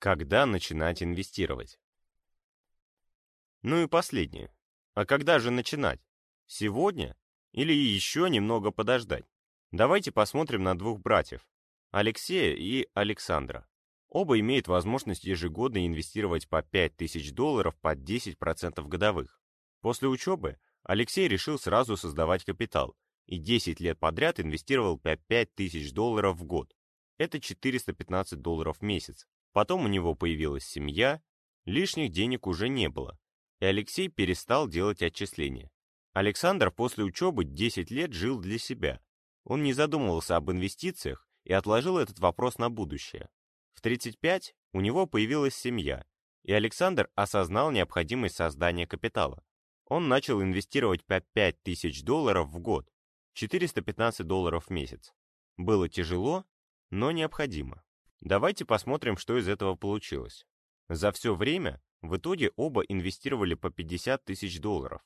Когда начинать инвестировать? Ну и последнее. А когда же начинать? Сегодня? Или еще немного подождать? Давайте посмотрим на двух братьев, Алексея и Александра. Оба имеют возможность ежегодно инвестировать по 5000 долларов под 10% годовых. После учебы Алексей решил сразу создавать капитал и 10 лет подряд инвестировал по 5000 долларов в год. Это 415 долларов в месяц. Потом у него появилась семья, лишних денег уже не было, и Алексей перестал делать отчисления. Александр после учебы 10 лет жил для себя. Он не задумывался об инвестициях и отложил этот вопрос на будущее. В 35 у него появилась семья, и Александр осознал необходимость создания капитала. Он начал инвестировать по 5000 долларов в год, 415 долларов в месяц. Было тяжело, но необходимо. Давайте посмотрим, что из этого получилось. За все время в итоге оба инвестировали по 50 тысяч долларов.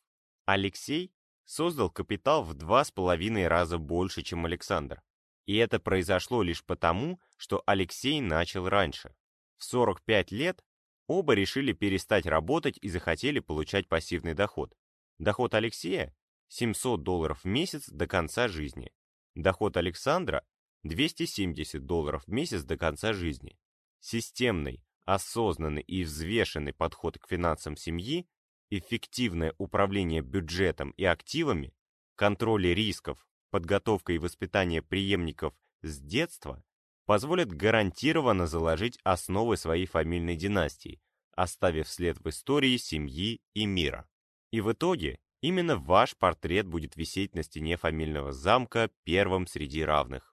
Алексей создал капитал в два с половиной раза больше, чем Александр. И это произошло лишь потому, что Алексей начал раньше. В 45 лет оба решили перестать работать и захотели получать пассивный доход. Доход Алексея – 700 долларов в месяц до конца жизни. Доход Александра 270 долларов в месяц до конца жизни. Системный, осознанный и взвешенный подход к финансам семьи, эффективное управление бюджетом и активами, контроль рисков, подготовка и воспитание преемников с детства позволят гарантированно заложить основы своей фамильной династии, оставив след в истории семьи и мира. И в итоге именно ваш портрет будет висеть на стене фамильного замка первым среди равных.